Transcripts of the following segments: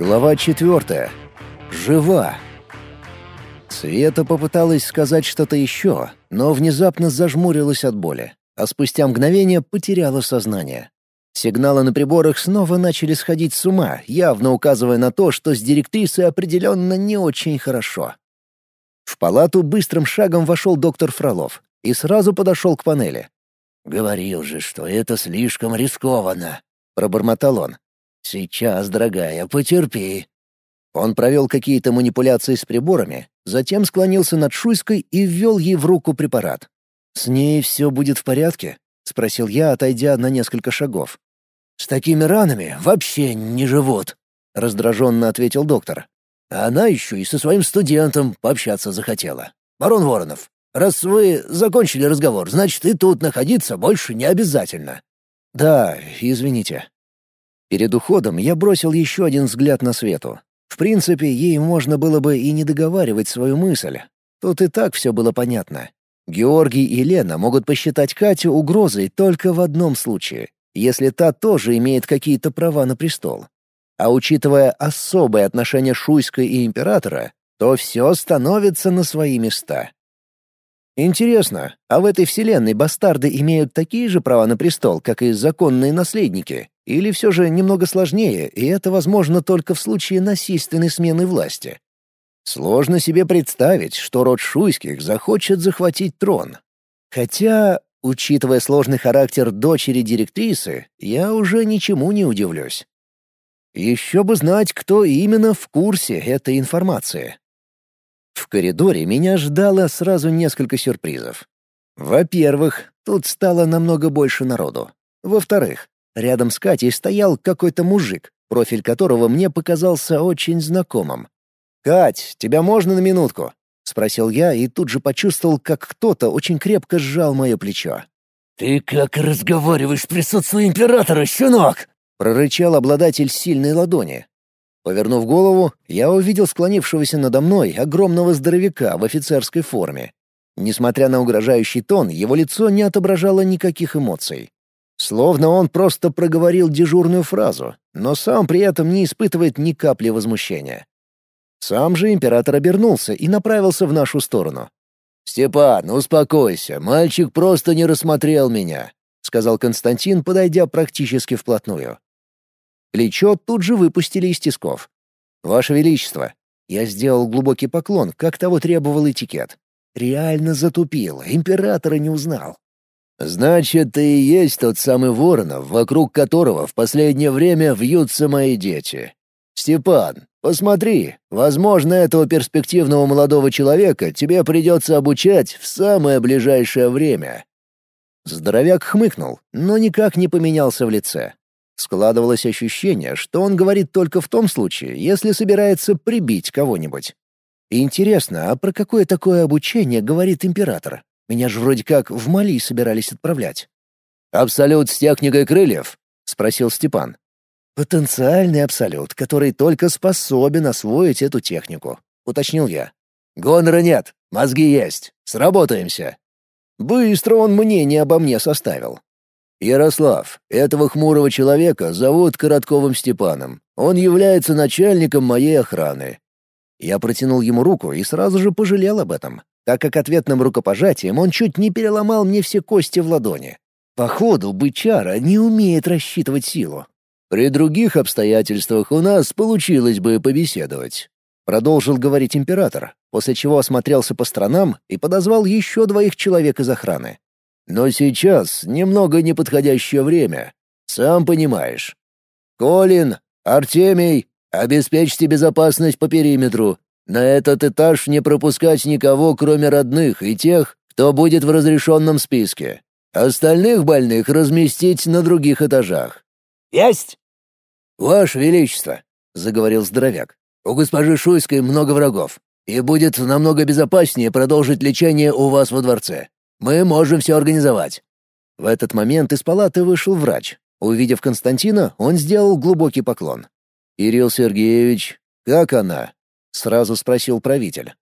Глава четвертая. Жива. Света попыталась сказать что-то еще, но внезапно зажмурилась от боли, а спустя мгновение потеряла сознание. Сигналы на приборах снова начали сходить с ума, явно указывая на то, что с директрисой определенно не очень хорошо. В палату быстрым шагом вошел доктор Фролов и сразу подошел к панели. «Говорил же, что это слишком рискованно», — пробормотал он. «Сейчас, дорогая, потерпи». Он провел какие-то манипуляции с приборами, затем склонился над Шуйской и ввел ей в руку препарат. «С ней все будет в порядке?» — спросил я, отойдя на несколько шагов. «С такими ранами вообще не живут», — раздраженно ответил доктор. «А она еще и со своим студентом пообщаться захотела. Барон Воронов, раз вы закончили разговор, значит, и тут находиться больше не обязательно». «Да, извините», Перед уходом я бросил еще один взгляд на Свету. В принципе, ей можно было бы и не договаривать свою мысль. Тут и так все было понятно. Георгий и Лена могут посчитать Катю угрозой только в одном случае, если та тоже имеет какие-то права на престол. А учитывая особое отношение Шуйской и императора, то все становится на свои места. Интересно, а в этой вселенной бастарды имеют такие же права на престол, как и законные наследники? Или все же немного сложнее, и это возможно только в случае насильственной смены власти? Сложно себе представить, что род Шуйских захочет захватить трон. Хотя, учитывая сложный характер дочери директрисы, я уже ничему не удивлюсь. Еще бы знать, кто именно в курсе этой информации. В коридоре меня ждало сразу несколько сюрпризов. Во-первых, тут стало намного больше народу. Во-вторых, Рядом с Катей стоял какой-то мужик, профиль которого мне показался очень знакомым. «Кать, тебя можно на минутку?» — спросил я и тут же почувствовал, как кто-то очень крепко сжал мое плечо. «Ты как разговариваешь в присутствии императора, щенок?» — прорычал обладатель сильной ладони. Повернув голову, я увидел склонившегося надо мной огромного здоровяка в офицерской форме. Несмотря на угрожающий тон, его лицо не отображало никаких эмоций. Словно он просто проговорил дежурную фразу, но сам при этом не испытывает ни капли возмущения. Сам же император обернулся и направился в нашу сторону. «Степан, успокойся, мальчик просто не рассмотрел меня», — сказал Константин, подойдя практически вплотную. Плечо тут же выпустили из тисков. «Ваше Величество!» Я сделал глубокий поклон, как того требовал этикет. Реально затупил, императора не узнал. «Значит, ты и есть тот самый Воронов, вокруг которого в последнее время вьются мои дети. Степан, посмотри, возможно, этого перспективного молодого человека тебе придется обучать в самое ближайшее время». Здоровяк хмыкнул, но никак не поменялся в лице. Складывалось ощущение, что он говорит только в том случае, если собирается прибить кого-нибудь. Интересно, а про какое такое обучение говорит император? Меня же вроде как в Мали собирались отправлять. «Абсолют с техникой крыльев?» — спросил Степан. «Потенциальный абсолют, который только способен освоить эту технику», — уточнил я. «Гонора нет, мозги есть. Сработаемся». Быстро он мнение обо мне составил. «Ярослав, этого хмурого человека зовут Коротковым Степаном. Он является начальником моей охраны». Я протянул ему руку и сразу же пожалел об этом так как ответным рукопожатием он чуть не переломал мне все кости в ладони. Походу, бычара не умеет рассчитывать силу. «При других обстоятельствах у нас получилось бы побеседовать», — продолжил говорить император, после чего осмотрелся по сторонам и подозвал еще двоих человек из охраны. «Но сейчас немного неподходящее время, сам понимаешь. Колин, Артемий, обеспечьте безопасность по периметру, на этот этаж не пропускать никого, кроме родных и тех, кто будет в разрешенном списке. Остальных больных разместить на других этажах». «Есть!» «Ваше Величество», — заговорил здоровяк, — «у госпожи Шуйской много врагов, и будет намного безопаснее продолжить лечение у вас во дворце. Мы можем все организовать». В этот момент из палаты вышел врач. Увидев Константина, он сделал глубокий поклон. «Ирил Сергеевич, как она?» — сразу спросил правитель.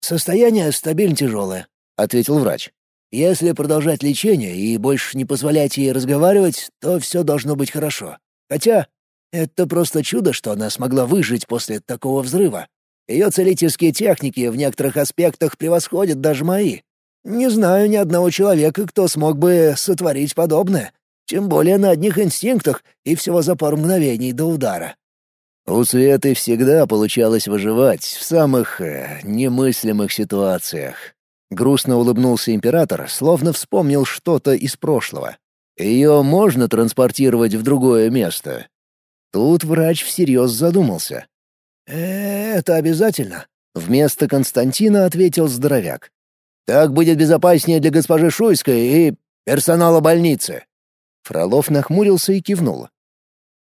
«Состояние стабильно тяжелое», — ответил врач. «Если продолжать лечение и больше не позволять ей разговаривать, то все должно быть хорошо. Хотя Это просто чудо, что она смогла выжить после такого взрыва. Ее целительские техники в некоторых аспектах превосходят даже мои. Не знаю ни одного человека, кто смог бы сотворить подобное. Тем более на одних инстинктах и всего за пару мгновений до удара. У Светы всегда получалось выживать в самых э, немыслимых ситуациях. Грустно улыбнулся император, словно вспомнил что-то из прошлого. Ее можно транспортировать в другое место. Тут врач всерьез задумался. «Э, «Это обязательно?» Вместо Константина ответил здоровяк. «Так будет безопаснее для госпожи Шуйской и персонала больницы». Фролов нахмурился и кивнул.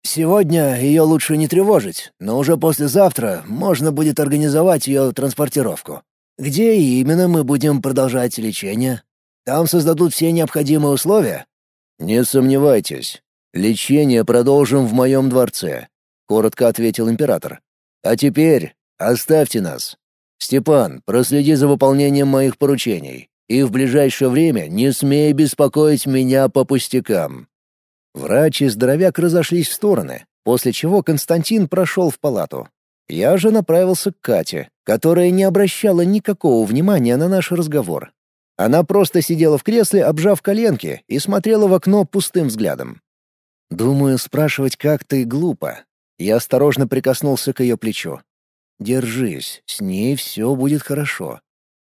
«Сегодня ее лучше не тревожить, но уже послезавтра можно будет организовать ее транспортировку. Где именно мы будем продолжать лечение? Там создадут все необходимые условия?» «Не сомневайтесь. Лечение продолжим в моем дворце», — коротко ответил император. «А теперь оставьте нас. Степан, проследи за выполнением моих поручений, и в ближайшее время не смей беспокоить меня по пустякам». Врач и здоровяк разошлись в стороны, после чего Константин прошел в палату. Я же направился к Кате, которая не обращала никакого внимания на наш разговор. Она просто сидела в кресле, обжав коленки, и смотрела в окно пустым взглядом. Думаю, спрашивать как ты глупо. Я осторожно прикоснулся к ее плечу. «Держись, с ней все будет хорошо».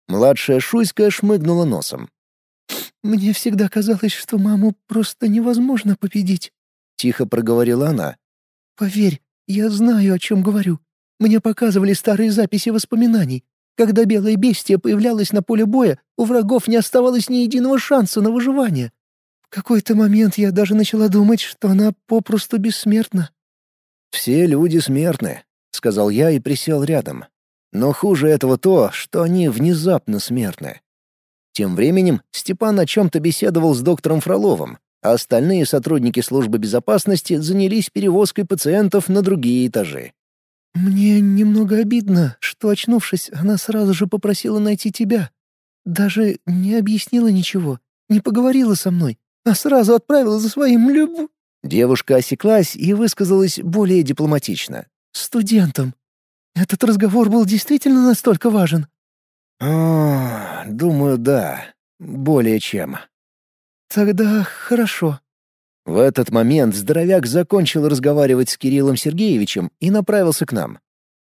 Младшая Шуйская шмыгнула носом. «Мне всегда казалось, что маму просто невозможно победить», — тихо проговорила она. «Поверь, я знаю, о чем говорю. Мне показывали старые записи воспоминаний. Когда белое бестие появлялось на поле боя, у врагов не оставалось ни единого шанса на выживание. В какой-то момент я даже начала думать, что она попросту бессмертна». «Все люди смертны», — сказал я и присел рядом. «Но хуже этого то, что они внезапно смертны. Тем временем Степан о чем-то беседовал с доктором Фроловым, а остальные сотрудники службы безопасности занялись перевозкой пациентов на другие этажи. «Мне немного обидно, что, очнувшись, она сразу же попросила найти тебя. Даже не объяснила ничего, не поговорила со мной, а сразу отправила за своим люб...» Девушка осеклась и высказалась более дипломатично. «Студентом. Этот разговор был действительно настолько важен?» «О, думаю, да. Более чем». «Тогда хорошо». В этот момент здоровяк закончил разговаривать с Кириллом Сергеевичем и направился к нам.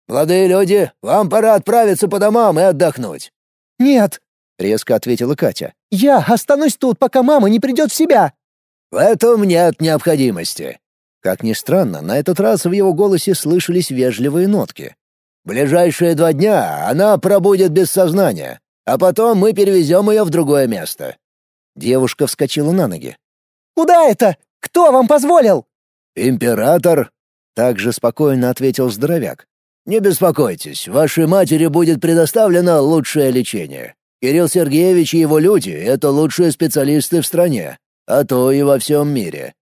«Молодые люди, вам пора отправиться по домам и отдохнуть». «Нет», — резко ответила Катя. «Я останусь тут, пока мама не придет в себя». «В этом нет необходимости». Как ни странно, на этот раз в его голосе слышались вежливые нотки. Ближайшие два дня она пробудет без сознания, а потом мы перевезем ее в другое место». Девушка вскочила на ноги. «Куда это? Кто вам позволил?» «Император», — также спокойно ответил здоровяк. «Не беспокойтесь, вашей матери будет предоставлено лучшее лечение. Кирилл Сергеевич и его люди — это лучшие специалисты в стране, а то и во всем мире».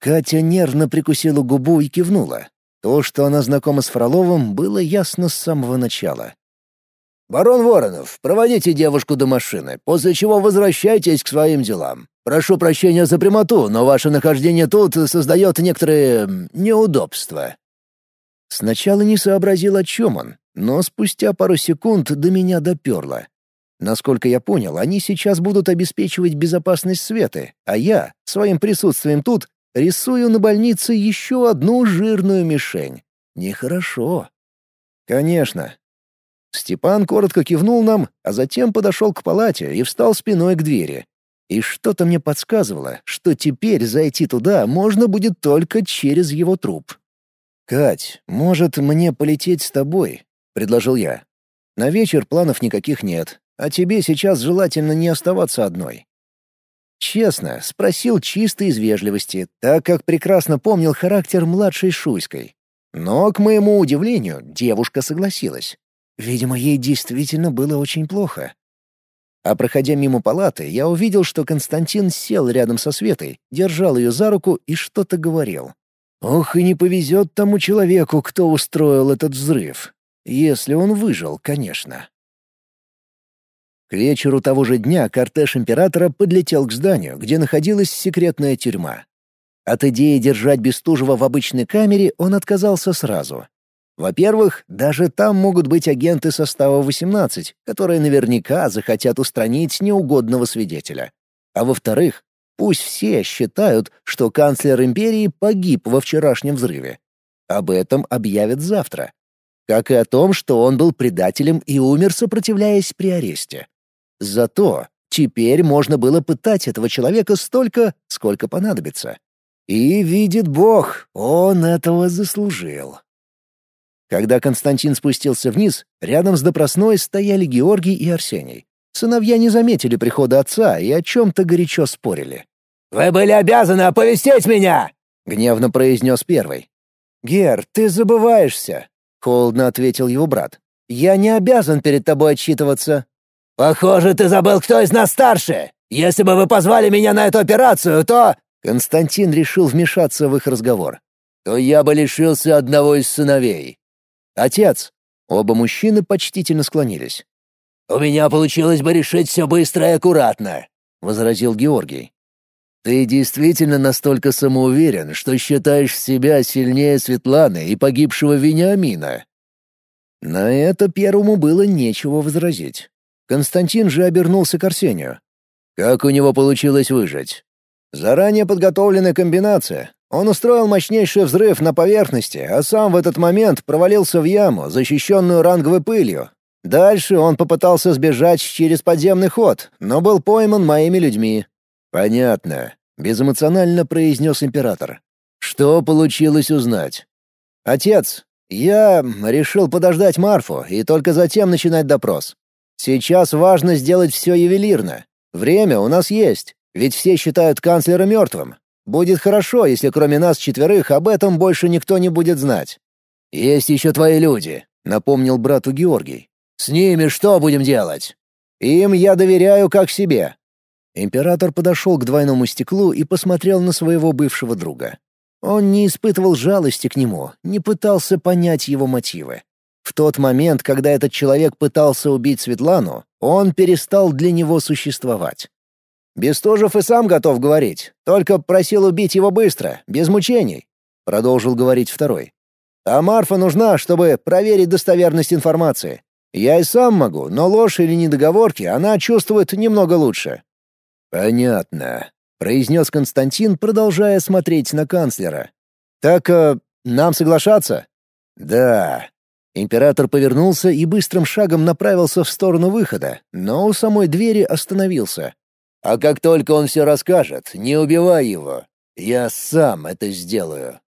Катя нервно прикусила губу и кивнула. То, что она знакома с Фроловым, было ясно с самого начала. «Барон Воронов, проводите девушку до машины, после чего возвращайтесь к своим делам. Прошу прощения за прямоту, но ваше нахождение тут создает некоторые неудобства». Сначала не сообразил, о чем он, но спустя пару секунд до меня доперло. Насколько я понял, они сейчас будут обеспечивать безопасность Светы, а я, своим присутствием тут, Рисую на больнице еще одну жирную мишень. Нехорошо. Конечно. Степан коротко кивнул нам, а затем подошел к палате и встал спиной к двери. И что-то мне подсказывало, что теперь зайти туда можно будет только через его труп. «Кать, может, мне полететь с тобой?» — предложил я. «На вечер планов никаких нет, а тебе сейчас желательно не оставаться одной. Честно, спросил чисто из вежливости, так как прекрасно помнил характер младшей Шуйской. Но, к моему удивлению, девушка согласилась. Видимо, ей действительно было очень плохо. А проходя мимо палаты, я увидел, что Константин сел рядом со Светой, держал ее за руку и что-то говорил. Ох, и не повезет тому человеку, кто устроил этот взрыв. Если он выжил, конечно. К вечеру того же дня кортеж императора подлетел к зданию, где находилась секретная тюрьма. От идеи держать Бестужева в обычной камере он отказался сразу. Во-первых, даже там могут быть агенты состава 18, которые наверняка захотят устранить неугодного свидетеля. А во-вторых, пусть все считают, что канцлер империи погиб во вчерашнем взрыве. Об этом объявят завтра. Как и о том, что он был предателем и умер, сопротивляясь при аресте. Зато теперь можно было пытать этого человека столько, сколько понадобится. И видит Бог, он этого заслужил. Когда Константин спустился вниз, рядом с допросной стояли Георгий и Арсений. Сыновья не заметили прихода отца и о чем-то горячо спорили. «Вы были обязаны оповестить меня!» — гневно произнес первый. «Гер, ты забываешься», — холодно ответил его брат. «Я не обязан перед тобой отчитываться». «Похоже, ты забыл, кто из нас старше. Если бы вы позвали меня на эту операцию, то...» Константин решил вмешаться в их разговор. «То я бы лишился одного из сыновей. «Отец!» Оба мужчины почтительно склонились. «У меня получилось бы решить все быстро и аккуратно», — возразил Георгий. «Ты действительно настолько самоуверен, что считаешь себя сильнее Светланы и погибшего Вениамина?» На это первому было нечего возразить. Константин же обернулся к Арсению. «Как у него получилось выжить?» «Заранее подготовленная комбинация. Он устроил мощнейший взрыв на поверхности, а сам в этот момент провалился в яму, защищенную ранговой пылью. Дальше он попытался сбежать через подземный ход, но был пойман моими людьми. «Понятно», — безэмоционально произнес император. «Что получилось узнать?» «Отец, я решил подождать Марфу и только затем начинать допрос. Сейчас важно сделать все ювелирно. Время у нас есть, ведь все считают канцлера мертвым, Будет хорошо, если кроме нас четверых об этом больше никто не будет знать. Есть еще твои люди, напомнил брату Георгий. С ними что будем делать? Им я доверяю как себе. Император подошел к двойному стеклу и посмотрел на своего бывшего друга. Он не испытывал жалости к нему, не пытался понять его мотивы. В тот момент, когда этот человек пытался убить Светлану, он перестал для него существовать. Бестужев и сам готов говорить, только просил убить его быстро, без мучений», — продолжил говорить второй. «А Марфа нужна, чтобы проверить достоверность информации. Я и сам могу, но ложь или недоговорки она чувствует немного лучше». «Понятно», — произнес Константин, продолжая смотреть на канцлера. «Так э, нам соглашаться?» «Да». Император повернулся и быстрым шагом направился в сторону выхода, но у самой двери остановился. А как только он все расскажет, не убивай его. Я сам это сделаю.